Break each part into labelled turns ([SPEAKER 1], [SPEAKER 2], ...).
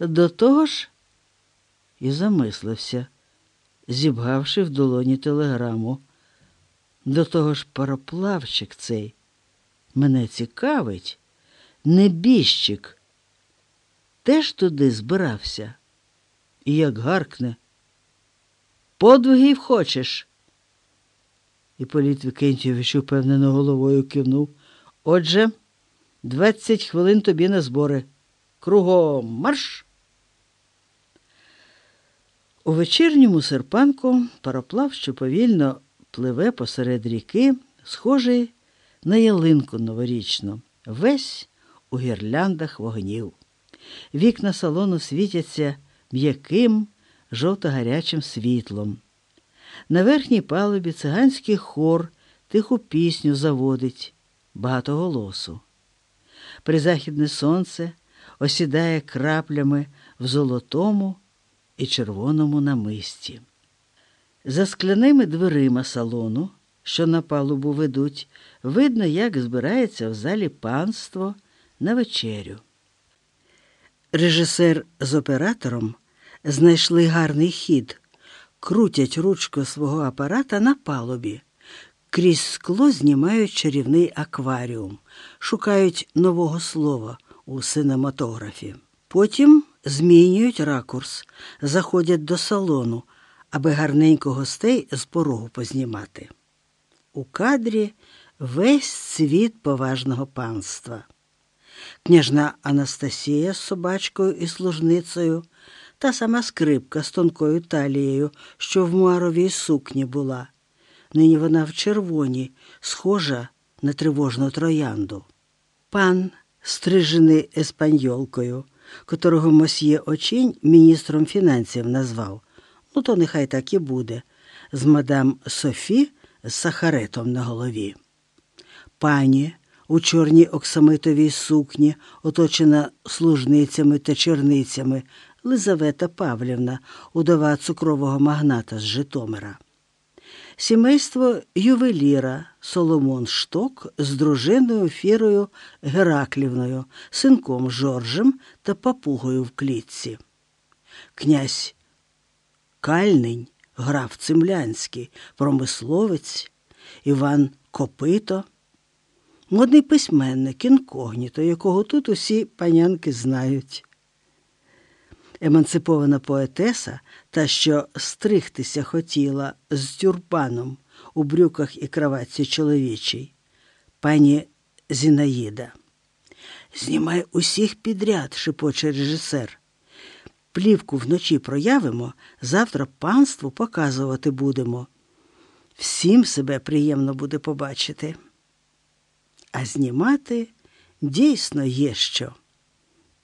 [SPEAKER 1] До того ж, і замислився, зібгавши в долоні телеграму. До того ж, пароплавчик цей мене цікавить, небіжчик. Теж туди збирався. І як гаркне. Подвигів хочеш? І політ Вікентійович упевнено головою кивнув. Отже, двадцять хвилин тобі на збори. Кругом марш. У вечірньому серпанку пароплав, що повільно пливе посеред ріки, схожий на ялинку новорічну, весь у гірляндах вогнів. Вікна салону світяться м'яким жовто-гарячим світлом. На верхній палубі циганський хор тиху пісню заводить багато голосу. Призахідне сонце осідає краплями в золотому і червоному намисті. За скляними дверима салону, що на палубу ведуть, видно, як збирається в залі панство на вечерю. Режисер з оператором знайшли гарний хід, крутять ручку свого апарата на палубі, крізь скло знімають чарівний акваріум, шукають нового слова у синематографі. Потім змінюють ракурс, заходять до салону, аби гарненько гостей з порогу познімати. У кадрі весь світ поважного панства. Княжна Анастасія з собачкою і служницею, та сама скрипка з тонкою талією, що в муаровій сукні була. Нині вона в червоній, схожа на тривожну троянду. Пан, стрижений еспаньолкою, котрого мосьє очінь міністром фінансів назвав. Ну, то нехай так і буде, з мадам Софі з сахаретом на голові. Пані у чорній оксамитовій сукні, оточена служницями та черницями, Лизавета Павлівна, удова цукрового магната з Житомира. Сімейство ювеліра Соломон Шток з дружиною Фірою Гераклівною, синком Жоржем та папугою в клітці. Князь Кальнень, граф Цимлянський, промисловець, Іван Копито, модний письменник, інкогніто, якого тут усі панянки знають. Емансипована поетеса, та що стригтися хотіла з тюрбаном у брюках і кроватці чоловічій, пані Зінаїда. Знімай усіх підряд, шепоче режисер. Плівку вночі проявимо, завтра панству показувати будемо. Всім себе приємно буде побачити. А знімати дійсно є що.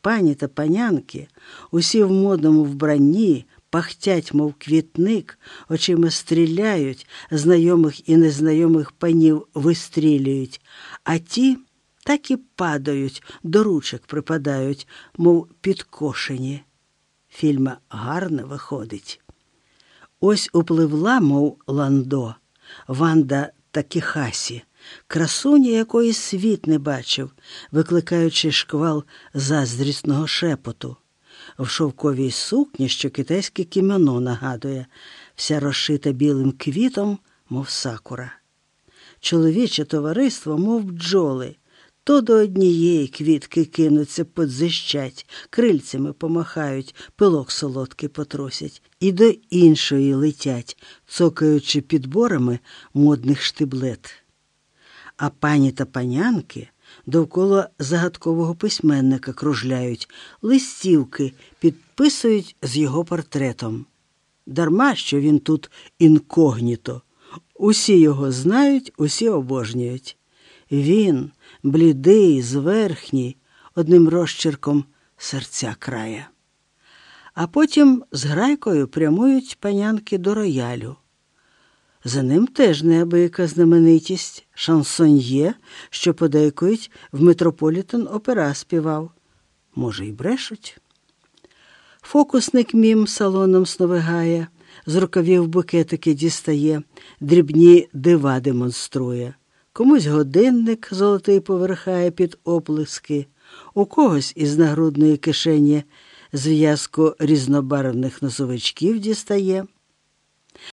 [SPEAKER 1] Пані та панянки, усі в модному вбранні, пахтять, мов квітник, очима стріляють, знайомих і незнайомих панів вистрілюють, а ті так і падають, до ручок припадають, мов підкошені. Фільма гарно виходить. Ось upливла, мов ландо, Ванда Такіхасі, красуня якої світ не бачив, викликаючи шквал заздрісного шепоту. В шовковій сукні, що китайське кімоно нагадує, вся розшита білим квітом, мов сакура. Чоловіче товариство, мов бджоли, то до однієї квітки кинуться, подзищать, крильцями помахають, пилок солодкий потросять, і до іншої летять, цокаючи підборами модних штиблет. А пані та панянки довкола загадкового письменника кружляють, листівки підписують з його портретом. Дарма що він тут інкогніто. Усі його знають, усі обожнюють. Він, блідий, зверхній, одним розчерком серця края. А потім з грайкою прямують панянки до роялю. За ним теж неабияка знаменитість, шансоньє, що подейкують в Метрополітен опера співав. Може, й брешуть. Фокусник мім салоном сновигає, з рукавів букетики дістає, дрібні дива демонструє. Комусь годинник золотий поверхає під оплески, у когось із нагрудної кишені зв'язку різнобарвних носовичків дістає.